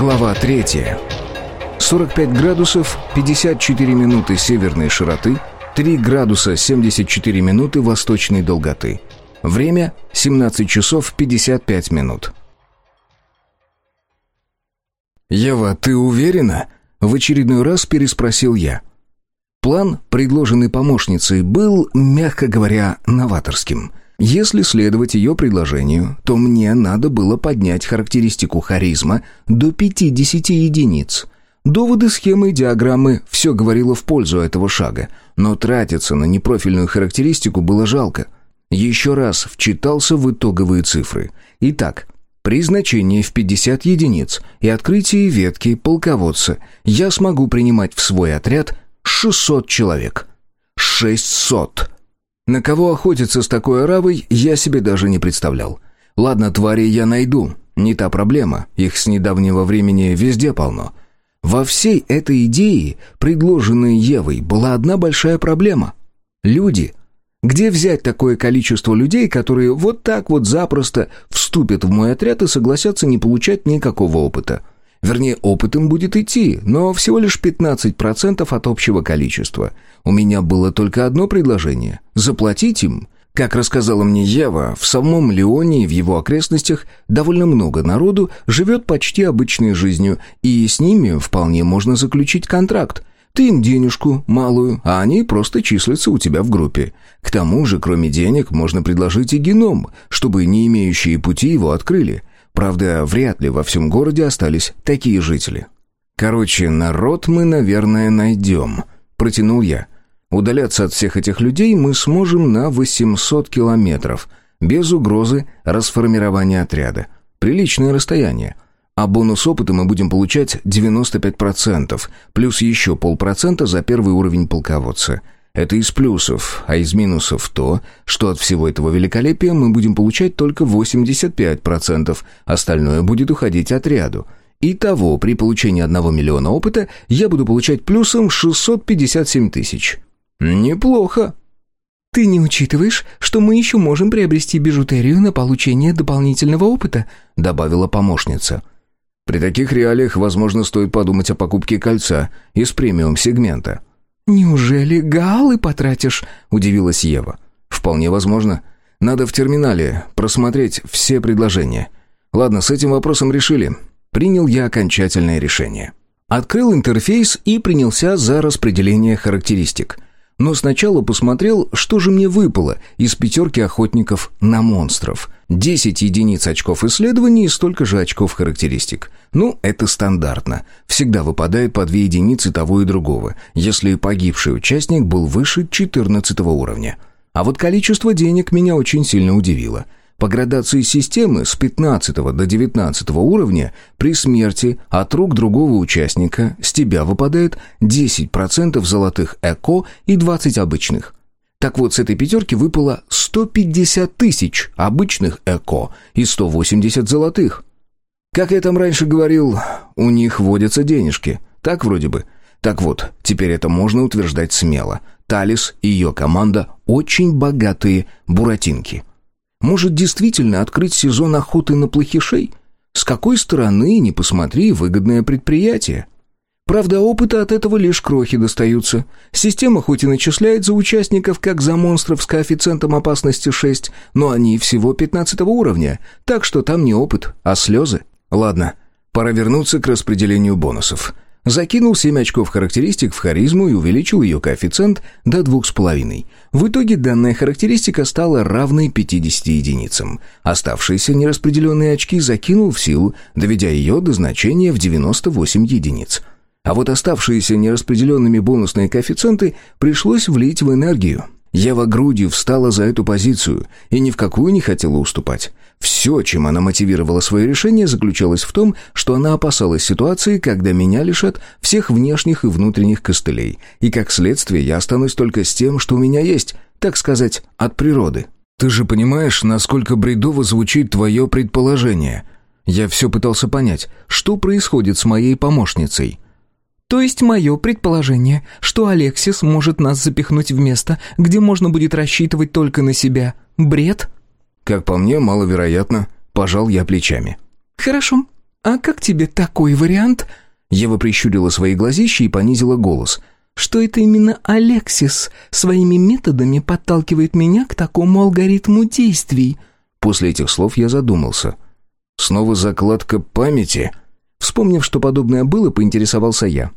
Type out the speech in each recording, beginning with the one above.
Глава 3. 45 градусов 54 минуты северной широты, 3 градуса 74 минуты восточной долготы. Время 17 часов 55 минут. «Ева, ты уверена?» — в очередной раз переспросил я. План, предложенный помощницей, был, мягко говоря, новаторским — если следовать ее предложению, то мне надо было поднять характеристику харизма до 50 единиц. Доводы, схемы и диаграммы – все говорило в пользу этого шага, но тратиться на непрофильную характеристику было жалко. Еще раз вчитался в итоговые цифры. Итак, при значении в 50 единиц и открытии ветки полководца я смогу принимать в свой отряд 600 человек. 600! На кого охотиться с такой оравой, я себе даже не представлял. Ладно, твари я найду, не та проблема, их с недавнего времени везде полно. Во всей этой идее, предложенной Евой, была одна большая проблема. Люди. Где взять такое количество людей, которые вот так вот запросто вступят в мой отряд и согласятся не получать никакого опыта? Вернее, опыт им будет идти, но всего лишь 15% от общего количества. У меня было только одно предложение – заплатить им. Как рассказала мне Ева, в самом Леоне и в его окрестностях довольно много народу живет почти обычной жизнью, и с ними вполне можно заключить контракт. Ты им денежку малую, а они просто числятся у тебя в группе. К тому же, кроме денег, можно предложить и геном, чтобы не имеющие пути его открыли. Правда, вряд ли во всем городе остались такие жители. «Короче, народ мы, наверное, найдем», — протянул я. «Удаляться от всех этих людей мы сможем на 800 километров, без угрозы расформирования отряда. Приличное расстояние. А бонус опыта мы будем получать 95%, плюс еще полпроцента за первый уровень полководца». Это из плюсов, а из минусов то, что от всего этого великолепия мы будем получать только 85%, остальное будет уходить отряду. Итого, при получении 1 миллиона опыта я буду получать плюсом 657 тысяч. Неплохо. «Ты не учитываешь, что мы еще можем приобрести бижутерию на получение дополнительного опыта?» добавила помощница. «При таких реалиях, возможно, стоит подумать о покупке кольца из премиум-сегмента». «Неужели галлы потратишь?» – удивилась Ева. «Вполне возможно. Надо в терминале просмотреть все предложения. Ладно, с этим вопросом решили. Принял я окончательное решение. Открыл интерфейс и принялся за распределение характеристик. Но сначала посмотрел, что же мне выпало из пятерки охотников на монстров. 10 единиц очков исследований и столько же очков характеристик. Ну, это стандартно. Всегда выпадает по 2 единицы того и другого, если погибший участник был выше 14 уровня. А вот количество денег меня очень сильно удивило – по градации системы с 15 до 19 уровня при смерти от рук другого участника с тебя выпадает 10% золотых ЭКО и 20 обычных. Так вот, с этой пятерки выпало 150 тысяч обычных ЭКО и 180 золотых. Как я там раньше говорил, у них водятся денежки. Так вроде бы. Так вот, теперь это можно утверждать смело. Талис и ее команда очень богатые буратинки. Может, действительно открыть сезон охоты на плохишей? С какой стороны, не посмотри, выгодное предприятие. Правда, опыта от этого лишь крохи достаются. Система хоть и начисляет за участников, как за монстров с коэффициентом опасности 6, но они всего 15 уровня, так что там не опыт, а слезы. Ладно, пора вернуться к распределению бонусов. Закинул 7 очков характеристик в харизму и увеличил ее коэффициент до 2,5. В итоге данная характеристика стала равной 50 единицам. Оставшиеся нераспределенные очки закинул в силу, доведя ее до значения в 98 единиц. А вот оставшиеся нераспределенными бонусные коэффициенты пришлось влить в энергию. Ева грудью встала за эту позицию и ни в какую не хотела уступать. Все, чем она мотивировала свое решение, заключалось в том, что она опасалась ситуации, когда меня лишат всех внешних и внутренних костылей, и как следствие я останусь только с тем, что у меня есть, так сказать, от природы. «Ты же понимаешь, насколько бредово звучит твое предположение?» Я все пытался понять, что происходит с моей помощницей. То есть мое предположение, что Алексис может нас запихнуть в место, где можно будет рассчитывать только на себя. Бред? Как по мне, маловероятно. Пожал я плечами. Хорошо. «А как тебе такой вариант?» Ева прищурила свои глазища и понизила голос. «Что это именно Алексис своими методами подталкивает меня к такому алгоритму действий?» После этих слов я задумался. «Снова закладка памяти?» Вспомнив, что подобное было, поинтересовался я.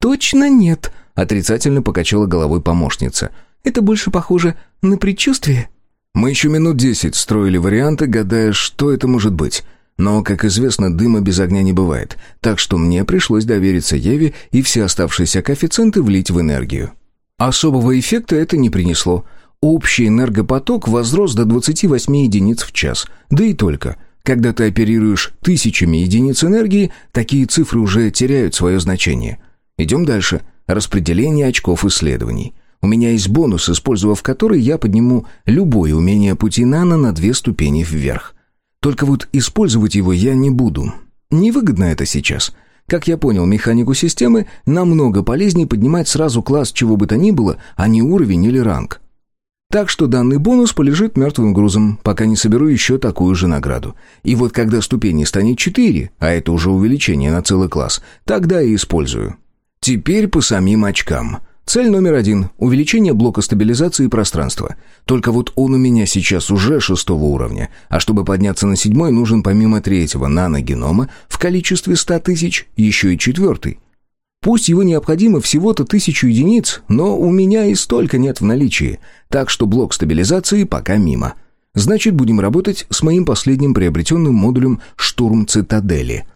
«Точно нет», — отрицательно покачала головой помощница. «Это больше похоже на предчувствие». Мы еще минут десять строили варианты, гадая, что это может быть. Но, как известно, дыма без огня не бывает, так что мне пришлось довериться Еве и все оставшиеся коэффициенты влить в энергию. Особого эффекта это не принесло. Общий энергопоток возрос до 28 единиц в час. Да и только. Когда ты оперируешь тысячами единиц энергии, такие цифры уже теряют свое значение. Идем дальше. Распределение очков исследований. У меня есть бонус, использовав который я подниму любое умение пути нано на две ступени вверх. Только вот использовать его я не буду. Невыгодно это сейчас. Как я понял механику системы, намного полезнее поднимать сразу класс чего бы то ни было, а не уровень или ранг. Так что данный бонус полежит мертвым грузом, пока не соберу еще такую же награду. И вот когда ступени станет 4, а это уже увеличение на целый класс, тогда и использую. Теперь по самим очкам. Цель номер один – увеличение блока стабилизации пространства. Только вот он у меня сейчас уже шестого уровня, а чтобы подняться на седьмой, нужен помимо третьего наногенома в количестве ста тысяч еще и четвертый. Пусть его необходимо всего-то тысячу единиц, но у меня и столько нет в наличии, так что блок стабилизации пока мимо. Значит, будем работать с моим последним приобретенным модулем «Штурм Цитадели».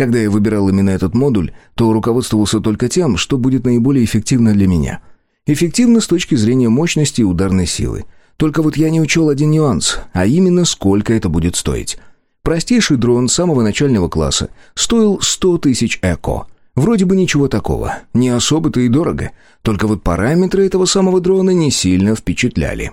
Когда я выбирал именно этот модуль, то руководствовался только тем, что будет наиболее эффективно для меня. Эффективно с точки зрения мощности и ударной силы. Только вот я не учел один нюанс, а именно сколько это будет стоить. Простейший дрон самого начального класса стоил 100 тысяч эко. Вроде бы ничего такого, не особо-то и дорого. Только вот параметры этого самого дрона не сильно впечатляли.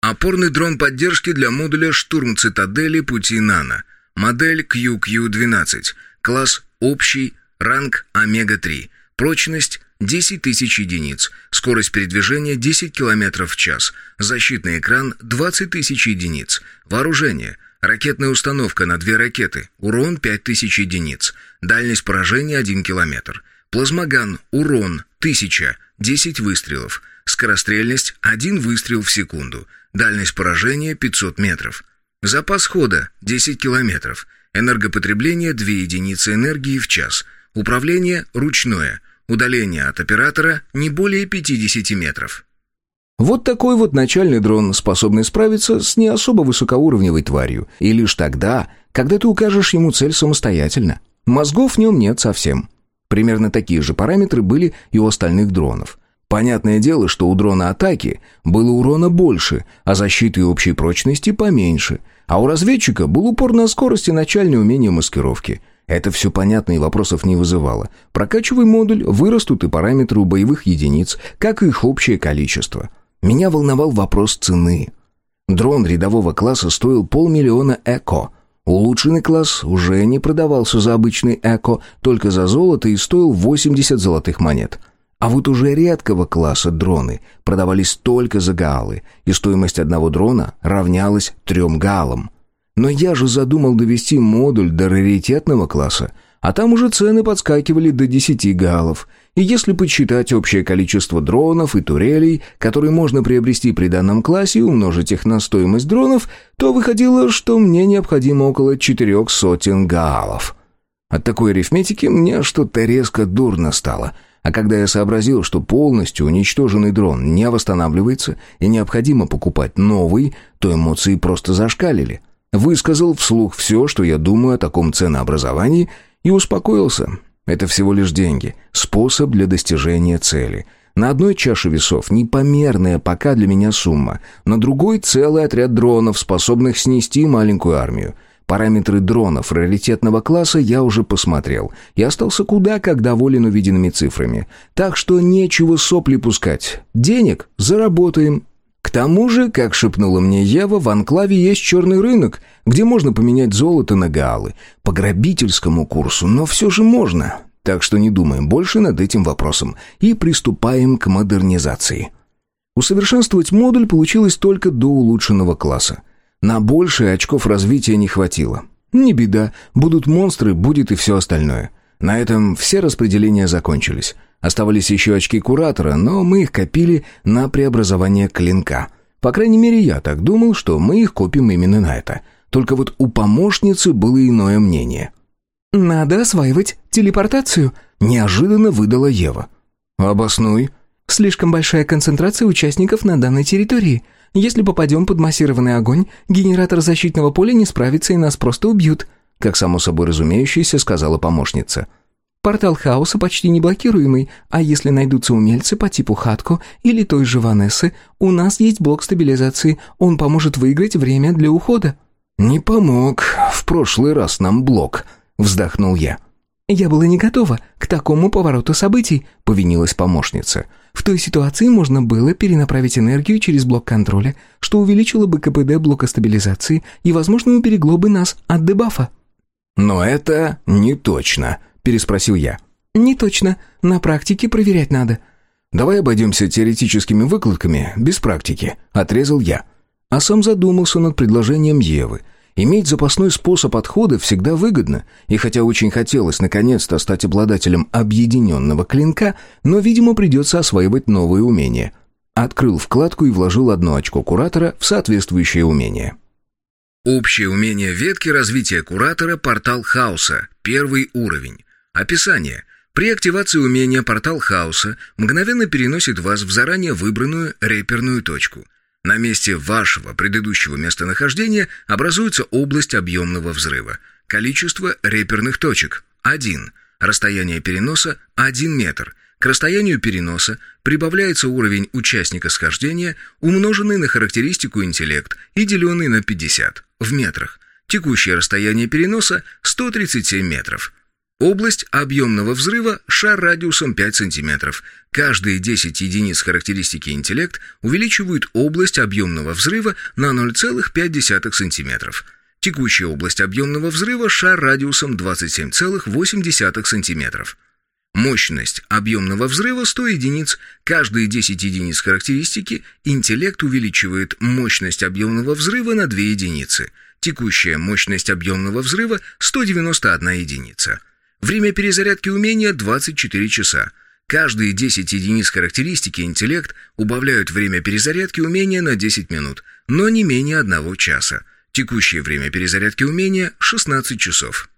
Опорный дрон поддержки для модуля «Штурм Цитадели пути Нано». Модель QQ12. Класс общий. Ранг Омега-3. Прочность 10 тысяч единиц. Скорость передвижения 10 км в час. Защитный экран 20 тысяч единиц. Вооружение. Ракетная установка на две ракеты. Урон 5000 единиц. Дальность поражения 1 км. Плазмоган. Урон 1000. 10 выстрелов. Скорострельность 1 выстрел в секунду. Дальность поражения 500 метров. Запас хода – 10 километров. Энергопотребление – 2 единицы энергии в час. Управление – ручное. Удаление от оператора – не более 50 метров. Вот такой вот начальный дрон, способный справиться с не особо высокоуровневой тварью. И лишь тогда, когда ты укажешь ему цель самостоятельно. Мозгов в нем нет совсем. Примерно такие же параметры были и у остальных дронов. Понятное дело, что у дрона атаки было урона больше, а защиты и общей прочности поменьше. А у разведчика был упор на скорость и начальное умение маскировки. Это все понятно и вопросов не вызывало. Прокачивай модуль, вырастут и параметры у боевых единиц, как и их общее количество. Меня волновал вопрос цены. Дрон рядового класса стоил полмиллиона эко. Улучшенный класс уже не продавался за обычный эко, только за золото и стоил 80 золотых монет – а вот уже редкого класса дроны продавались только за гаалы, и стоимость одного дрона равнялась трем гаалам. Но я же задумал довести модуль до раритетного класса, а там уже цены подскакивали до 10 гаалов. И если подсчитать общее количество дронов и турелей, которые можно приобрести при данном классе и умножить их на стоимость дронов, то выходило, что мне необходимо около четырех сотен гаалов. От такой арифметики мне что-то резко дурно стало — а когда я сообразил, что полностью уничтоженный дрон не восстанавливается и необходимо покупать новый, то эмоции просто зашкалили. Высказал вслух все, что я думаю о таком ценообразовании, и успокоился. Это всего лишь деньги, способ для достижения цели. На одной чаше весов непомерная пока для меня сумма, на другой целый отряд дронов, способных снести маленькую армию – Параметры дронов раритетного класса я уже посмотрел и остался куда как доволен увиденными цифрами. Так что нечего сопли пускать. Денег заработаем. К тому же, как шепнула мне Ева, в Анклаве есть черный рынок, где можно поменять золото на гаалы. По грабительскому курсу, но все же можно. Так что не думаем больше над этим вопросом и приступаем к модернизации. Усовершенствовать модуль получилось только до улучшенного класса. На большее очков развития не хватило. Не беда, будут монстры, будет и все остальное. На этом все распределения закончились. Оставались еще очки куратора, но мы их копили на преобразование клинка. По крайней мере, я так думал, что мы их копим именно на это. Только вот у помощницы было иное мнение. «Надо осваивать телепортацию», — неожиданно выдала Ева. «Обоснуй». «Слишком большая концентрация участников на данной территории. Если попадем под массированный огонь, генератор защитного поля не справится и нас просто убьют», как само собой разумеющееся сказала помощница. «Портал хаоса почти не блокируемый, а если найдутся умельцы по типу Хатко или той же Ванессы, у нас есть блок стабилизации, он поможет выиграть время для ухода». «Не помог в прошлый раз нам блок», — вздохнул я. «Я была не готова к такому повороту событий», — повинилась помощница. В той ситуации можно было перенаправить энергию через блок контроля, что увеличило бы КПД блока стабилизации и, возможно, уберегло бы нас от дебафа. «Но это не точно», — переспросил я. «Не точно. На практике проверять надо». «Давай обойдемся теоретическими выкладками, без практики», — отрезал я. А сам задумался над предложением Евы — Иметь запасной способ отхода всегда выгодно, и хотя очень хотелось наконец-то стать обладателем объединенного клинка, но, видимо, придется осваивать новые умения. Открыл вкладку и вложил одно очко куратора в соответствующее умение. Общее умение ветки развития куратора «Портал хаоса», первый уровень. Описание. При активации умения «Портал хаоса» мгновенно переносит вас в заранее выбранную реперную точку – на месте вашего предыдущего местонахождения образуется область объемного взрыва. Количество реперных точек – 1. Расстояние переноса – 1 метр. К расстоянию переноса прибавляется уровень участника схождения, умноженный на характеристику интеллект и деленный на 50 в метрах. Текущее расстояние переноса – 137 метров. Область объемного взрыва – шар радиусом 5 см. Каждые 10 единиц характеристики интеллект увеличивают область объемного взрыва на 0,5 см. Текущая область объемного взрыва – шар радиусом 27,8 см. Мощность объемного взрыва 100 единиц. Каждые 10 единиц характеристики интеллект увеличивает мощность объемного взрыва на 2 единицы. Текущая мощность объемного взрыва – 191 единица. Время перезарядки умения 24 часа. Каждые 10 единиц характеристики интеллект убавляют время перезарядки умения на 10 минут, но не менее одного часа. Текущее время перезарядки умения 16 часов.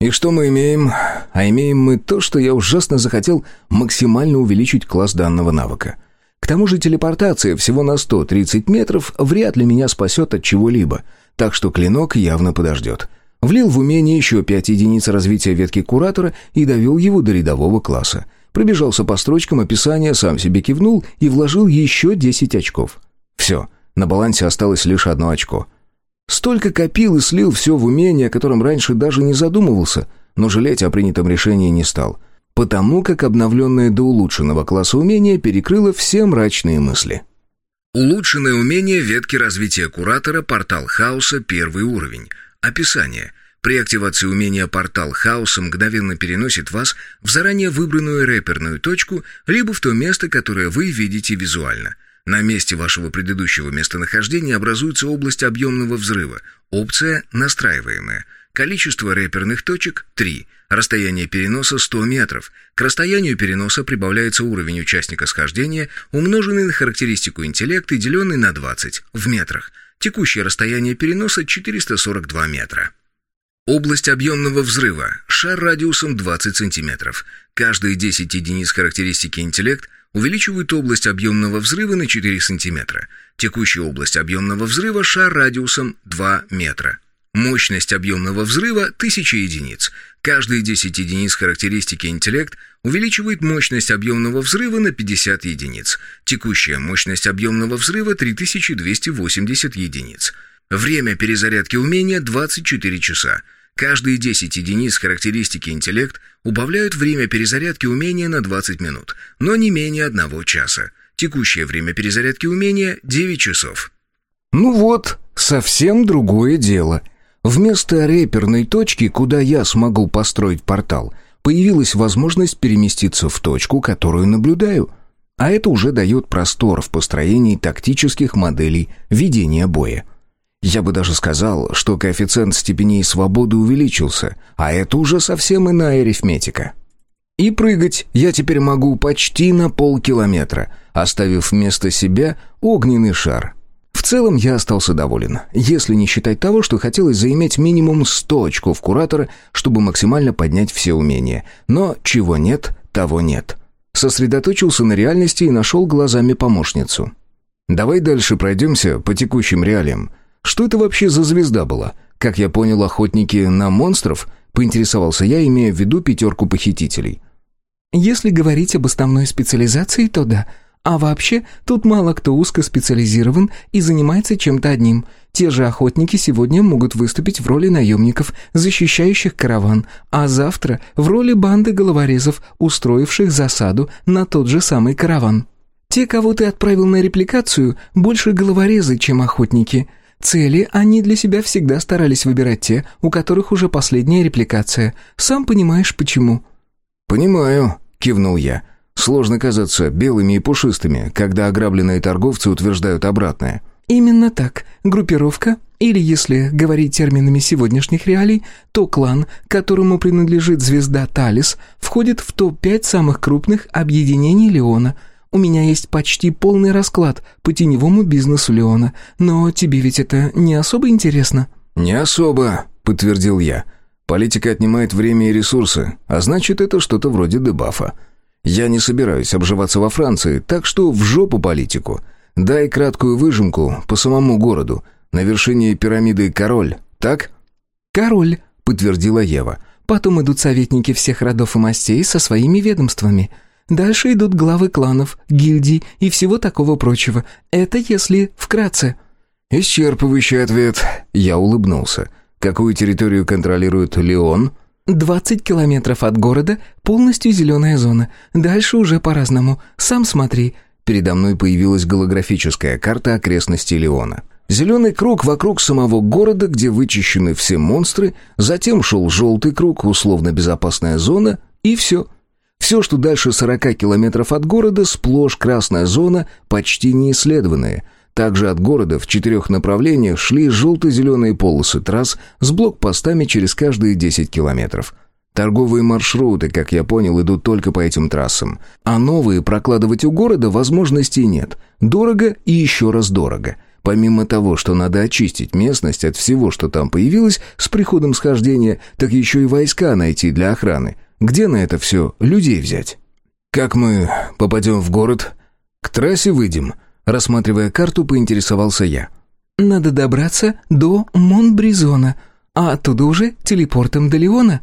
И что мы имеем? А имеем мы то, что я ужасно захотел максимально увеличить класс данного навыка. К тому же телепортация всего на 130 метров вряд ли меня спасет от чего-либо, так что клинок явно подождет. Влил в умение еще пять единиц развития ветки Куратора и довел его до рядового класса. Пробежался по строчкам описания, сам себе кивнул и вложил еще десять очков. Все, на балансе осталось лишь одно очко. Столько копил и слил все в умение, о котором раньше даже не задумывался, но жалеть о принятом решении не стал, потому как обновленное до улучшенного класса умения перекрыло все мрачные мысли. Улучшенное умение ветки развития Куратора «Портал Хаоса» первый уровень – Описание. При активации умения «Портал хаоса» мгновенно переносит вас в заранее выбранную рэперную точку, либо в то место, которое вы видите визуально. На месте вашего предыдущего местонахождения образуется область объемного взрыва. Опция «Настраиваемая». Количество рэперных точек – 3. Расстояние переноса – 100 метров. К расстоянию переноса прибавляется уровень участника схождения, умноженный на характеристику интеллекта и деленный на 20 в метрах – Текущее расстояние переноса 442 метра. Область объемного взрыва. Шар радиусом 20 сантиметров. Каждые 10 единиц характеристики интеллект увеличивают область объемного взрыва на 4 сантиметра. Текущая область объемного взрыва – шар радиусом 2 метра. Мощность объемного взрыва – 1000 единиц. Каждые 10 единиц характеристики интеллект увеличивает мощность объемного взрыва на 50 единиц. Текущая мощность объемного взрыва 3280 единиц. Время перезарядки умения 24 часа. Каждые 10 единиц характеристики интеллект убавляют время перезарядки умения на 20 минут, но не менее одного часа. Текущее время перезарядки умения 9 часов. Ну вот, совсем другое дело. Вместо реперной точки, куда я смогу построить портал, появилась возможность переместиться в точку, которую наблюдаю. А это уже дает простор в построении тактических моделей ведения боя. Я бы даже сказал, что коэффициент степеней свободы увеличился, а это уже совсем иная арифметика. И прыгать я теперь могу почти на полкилометра, оставив вместо себя огненный шар. В целом я остался доволен, если не считать того, что хотелось заиметь минимум 100 очков куратора, чтобы максимально поднять все умения. Но чего нет, того нет. Сосредоточился на реальности и нашел глазами помощницу. «Давай дальше пройдемся по текущим реалиям. Что это вообще за звезда была? Как я понял, охотники на монстров?» Поинтересовался я, имея в виду пятерку похитителей. Если говорить об основной специализации, то да. А вообще, тут мало кто узкоспециализирован и занимается чем-то одним. Те же охотники сегодня могут выступить в роли наемников, защищающих караван, а завтра в роли банды головорезов, устроивших засаду на тот же самый караван. Те, кого ты отправил на репликацию, больше головорезы, чем охотники. Цели они для себя всегда старались выбирать те, у которых уже последняя репликация. Сам понимаешь, почему». «Понимаю», — кивнул я. «Сложно казаться белыми и пушистыми, когда ограбленные торговцы утверждают обратное». «Именно так. Группировка, или, если говорить терминами сегодняшних реалий, то клан, которому принадлежит звезда Талис, входит в топ-5 самых крупных объединений Леона — у меня есть почти полный расклад по теневому бизнесу Леона, но тебе ведь это не особо интересно?» «Не особо», — подтвердил я. «Политика отнимает время и ресурсы, а значит, это что-то вроде дебафа. Я не собираюсь обживаться во Франции, так что в жопу политику. Дай краткую выжимку по самому городу. На вершине пирамиды король, так?» «Король», — подтвердила Ева. «Потом идут советники всех родов и мастей со своими ведомствами». Дальше идут главы кланов, гильдий и всего такого прочего. Это если вкратце». «Исчерпывающий ответ». Я улыбнулся. «Какую территорию контролирует Леон?» «Двадцать километров от города, полностью зеленая зона. Дальше уже по-разному. Сам смотри». Передо мной появилась голографическая карта окрестностей Леона. Зеленый круг вокруг самого города, где вычищены все монстры, затем шел желтый круг, условно безопасная зона, и все — все, что дальше 40 километров от города, сплошь красная зона, почти неисследованная. Также от города в четырех направлениях шли желто-зеленые полосы трасс с блокпостами через каждые 10 километров. Торговые маршруты, как я понял, идут только по этим трассам. А новые прокладывать у города возможностей нет. Дорого и еще раз дорого. Помимо того, что надо очистить местность от всего, что там появилось с приходом схождения, так еще и войска найти для охраны. Где на это все людей взять? Как мы попадем в город? К трассе выйдем. Рассматривая карту, поинтересовался я. Надо добраться до Монбризона, а оттуда уже телепортом до Леона.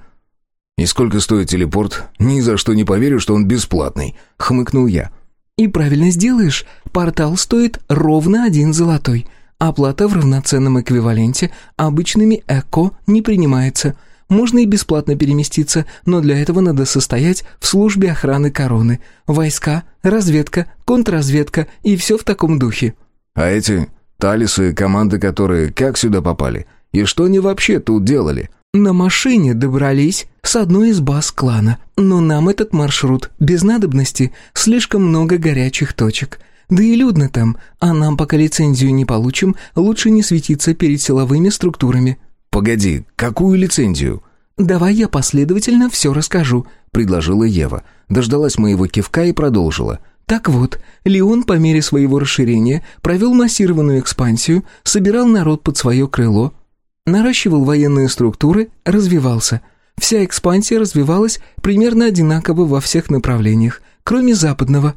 «И сколько стоит телепорт? Ни за что не поверю, что он бесплатный», — хмыкнул я. «И правильно сделаешь. Портал стоит ровно один золотой. Оплата в равноценном эквиваленте обычными ЭКО не принимается. Можно и бесплатно переместиться, но для этого надо состоять в службе охраны короны. Войска, разведка, контрразведка и все в таком духе». «А эти талисы, команды которые как сюда попали? И что они вообще тут делали?» «На машине добрались с одной из баз клана, но нам этот маршрут без надобности, слишком много горячих точек». Да и людно там, а нам, пока лицензию не получим, лучше не светиться перед силовыми структурами». «Погоди, какую лицензию?» «Давай я последовательно все расскажу», — предложила Ева. Дождалась моего кивка и продолжила. Так вот, Леон по мере своего расширения провел массированную экспансию, собирал народ под свое крыло, наращивал военные структуры, развивался. Вся экспансия развивалась примерно одинаково во всех направлениях, кроме западного.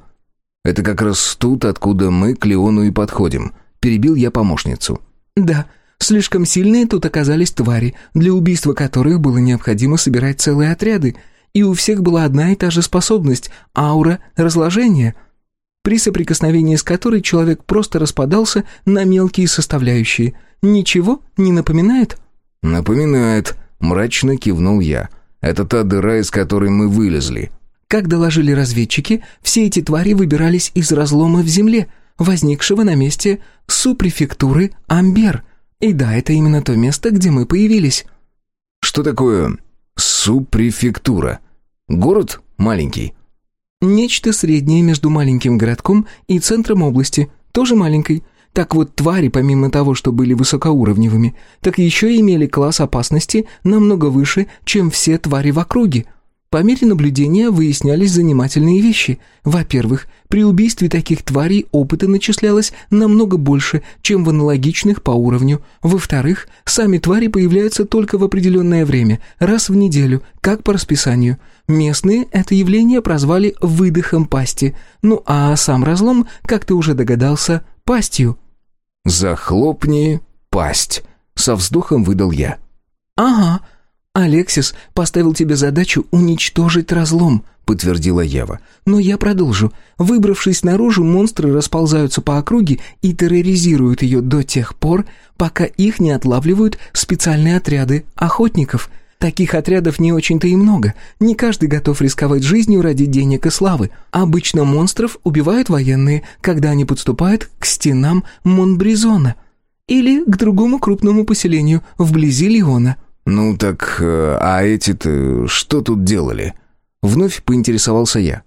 «Это как раз тут, откуда мы к Леону и подходим», — перебил я помощницу. «Да, Слишком сильные тут оказались твари, для убийства которых было необходимо собирать целые отряды, и у всех была одна и та же способность — аура разложения, при соприкосновении с которой человек просто распадался на мелкие составляющие. Ничего не напоминает? «Напоминает», — мрачно кивнул я. «Это та дыра, из которой мы вылезли». Как доложили разведчики, все эти твари выбирались из разлома в земле, возникшего на месте супрефектуры Амбер — и да, это именно то место, где мы появились. Что такое супрефектура? Город маленький? Нечто среднее между маленьким городком и центром области, тоже маленькой. Так вот, твари, помимо того, что были высокоуровневыми, так еще и имели класс опасности намного выше, чем все твари в округе. По мере наблюдения выяснялись занимательные вещи. Во-первых, при убийстве таких тварей опыта начислялось намного больше, чем в аналогичных по уровню. Во-вторых, сами твари появляются только в определенное время, раз в неделю, как по расписанию. Местные это явление прозвали «выдохом пасти», ну а сам разлом, как ты уже догадался, «пастью». «Захлопни пасть», — со вздохом выдал я. «Ага», «Алексис поставил тебе задачу уничтожить разлом», — подтвердила Ева. «Но я продолжу. Выбравшись наружу, монстры расползаются по округе и терроризируют ее до тех пор, пока их не отлавливают специальные отряды охотников. Таких отрядов не очень-то и много. Не каждый готов рисковать жизнью ради денег и славы. Обычно монстров убивают военные, когда они подступают к стенам Монбризона или к другому крупному поселению вблизи Леона». «Ну так, э, а эти-то что тут делали?» Вновь поинтересовался я.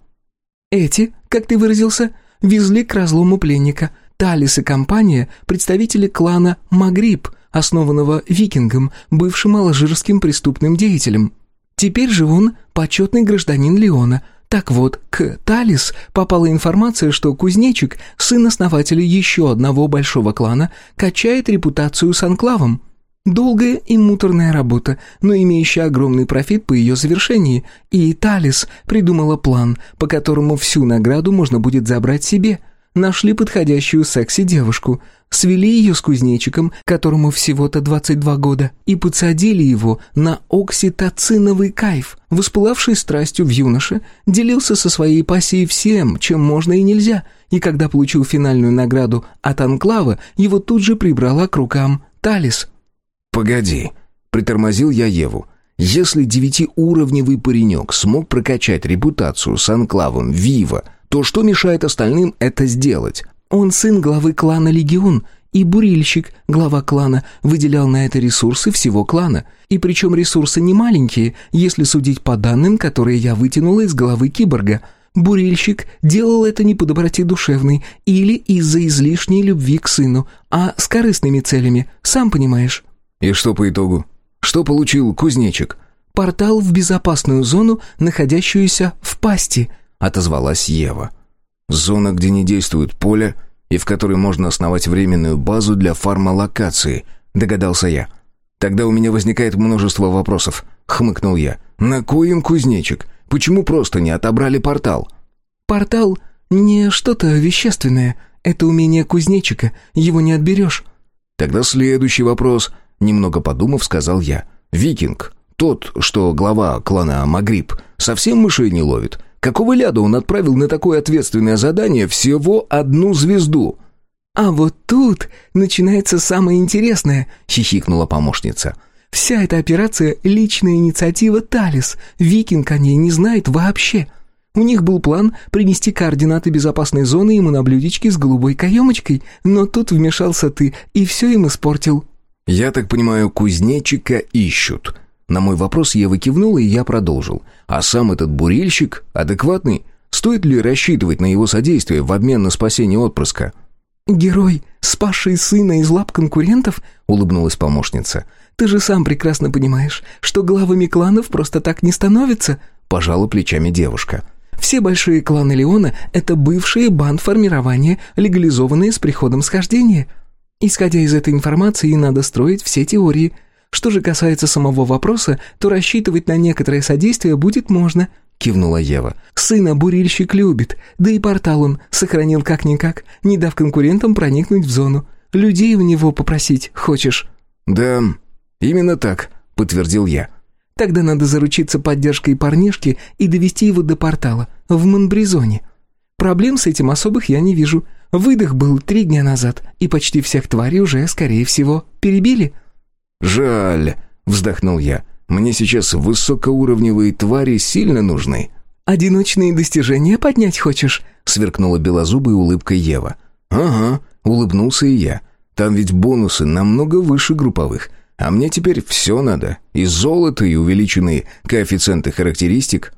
«Эти, как ты выразился, везли к разлому пленника. Талис и компания – представители клана Магриб, основанного викингом, бывшим алжирским преступным деятелем. Теперь же он – почетный гражданин Леона. Так вот, к Талис попала информация, что кузнечик, сын основателя еще одного большого клана, качает репутацию с анклавом. Долгая и муторная работа, но имеющая огромный профит по ее завершении, и Талис придумала план, по которому всю награду можно будет забрать себе. Нашли подходящую секси-девушку, свели ее с кузнечиком, которому всего-то 22 года, и подсадили его на окситоциновый кайф. Воспылавший страстью в юноше, делился со своей пассией всем, чем можно и нельзя, и когда получил финальную награду от Анклава, его тут же прибрала к рукам Талис – «Погоди», — притормозил я Еву. «Если девятиуровневый паренек смог прокачать репутацию с анклавом Вива, то что мешает остальным это сделать?» «Он сын главы клана Легион», и бурильщик, глава клана, выделял на это ресурсы всего клана. И причем ресурсы не маленькие, если судить по данным, которые я вытянула из головы киборга. Бурильщик делал это не по доброте душевной или из-за излишней любви к сыну, а с корыстными целями, сам понимаешь. «И что по итогу? Что получил кузнечик?» «Портал в безопасную зону, находящуюся в пасти», — отозвалась Ева. «Зона, где не действует поле и в которой можно основать временную базу для фармалокации», — догадался я. «Тогда у меня возникает множество вопросов», — хмыкнул я. «На кой им кузнечик? Почему просто не отобрали портал?» «Портал не что-то вещественное. Это умение кузнечика. Его не отберешь». «Тогда следующий вопрос», Немного подумав, сказал я. «Викинг, тот, что глава клана Магриб, совсем мышей не ловит. Какого ляда он отправил на такое ответственное задание всего одну звезду?» «А вот тут начинается самое интересное», — хихикнула помощница. «Вся эта операция — личная инициатива Талис. Викинг о ней не знает вообще. У них был план принести координаты безопасной зоны ему на блюдечке с голубой каемочкой, но тут вмешался ты и все им испортил». «Я так понимаю, кузнечика ищут». На мой вопрос Ева кивнула, и я продолжил. «А сам этот бурильщик адекватный? Стоит ли рассчитывать на его содействие в обмен на спасение отпрыска?» «Герой, спасший сына из лап конкурентов?» — улыбнулась помощница. «Ты же сам прекрасно понимаешь, что главами кланов просто так не становятся?» — пожала плечами девушка. «Все большие кланы Леона — это бывшие банд-формирования, легализованные с приходом схождения. Исходя из этой информации, надо строить все теории. Что же касается самого вопроса, то рассчитывать на некоторое содействие будет можно, кивнула Ева. Сына бурильщик любит, да и портал он сохранил как-никак, не дав конкурентам проникнуть в зону. Людей у него попросить хочешь? Да, именно так, подтвердил я. Тогда надо заручиться поддержкой парнишки и довести его до портала в Монбризоне. Проблем с этим особых я не вижу. Выдох был три дня назад, и почти всех тварей уже, скорее всего, перебили». «Жаль», — вздохнул я. «Мне сейчас высокоуровневые твари сильно нужны». «Одиночные достижения поднять хочешь?» — сверкнула белозубой улыбкой Ева. «Ага», — улыбнулся и я. «Там ведь бонусы намного выше групповых. А мне теперь все надо. И золото, и увеличенные коэффициенты характеристик».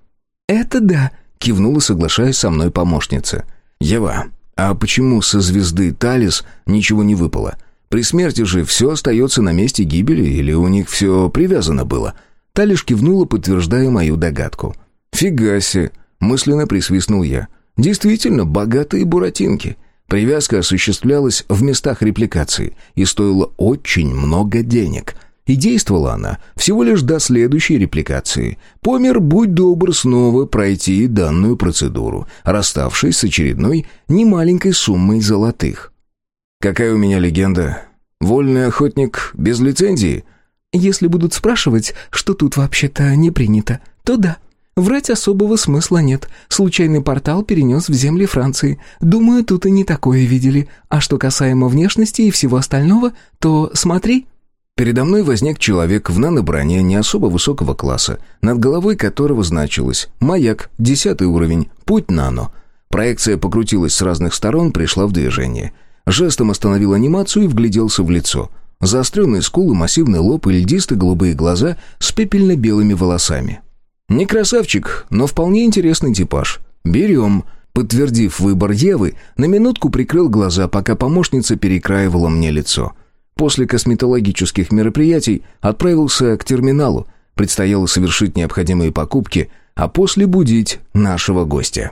«Это да», — кивнула, соглашаясь со мной помощница. «Ева, А почему со звезды Талис ничего не выпало? При смерти же все остается на месте гибели, или у них все привязано было? Талиш кивнула, подтверждая мою догадку. «Фига себе!» — мысленно присвистнул я. «Действительно, богатые буратинки». Привязка осуществлялась в местах репликации и стоила очень много денег. И действовала она всего лишь до следующей репликации. Помер, будь добр, снова пройти данную процедуру, расставшись с очередной немаленькой суммой золотых. «Какая у меня легенда? Вольный охотник без лицензии?» «Если будут спрашивать, что тут вообще-то не принято, то да». Врать особого смысла нет. Случайный портал перенес в земли Франции. Думаю, тут и не такое видели. А что касаемо внешности и всего остального, то смотри». Передо мной возник человек в наноброне не особо высокого класса, над головой которого значилось «Маяк, десятый уровень, путь нано». Проекция покрутилась с разных сторон, пришла в движение. Жестом остановил анимацию и вгляделся в лицо. Заостренные скулы, массивный лоб и льдисто-голубые глаза с пепельно-белыми волосами. Не красавчик, но вполне интересный типаж. Берем. Подтвердив выбор Евы, на минутку прикрыл глаза, пока помощница перекраивала мне лицо. После косметологических мероприятий отправился к терминалу. Предстояло совершить необходимые покупки, а после будить нашего гостя.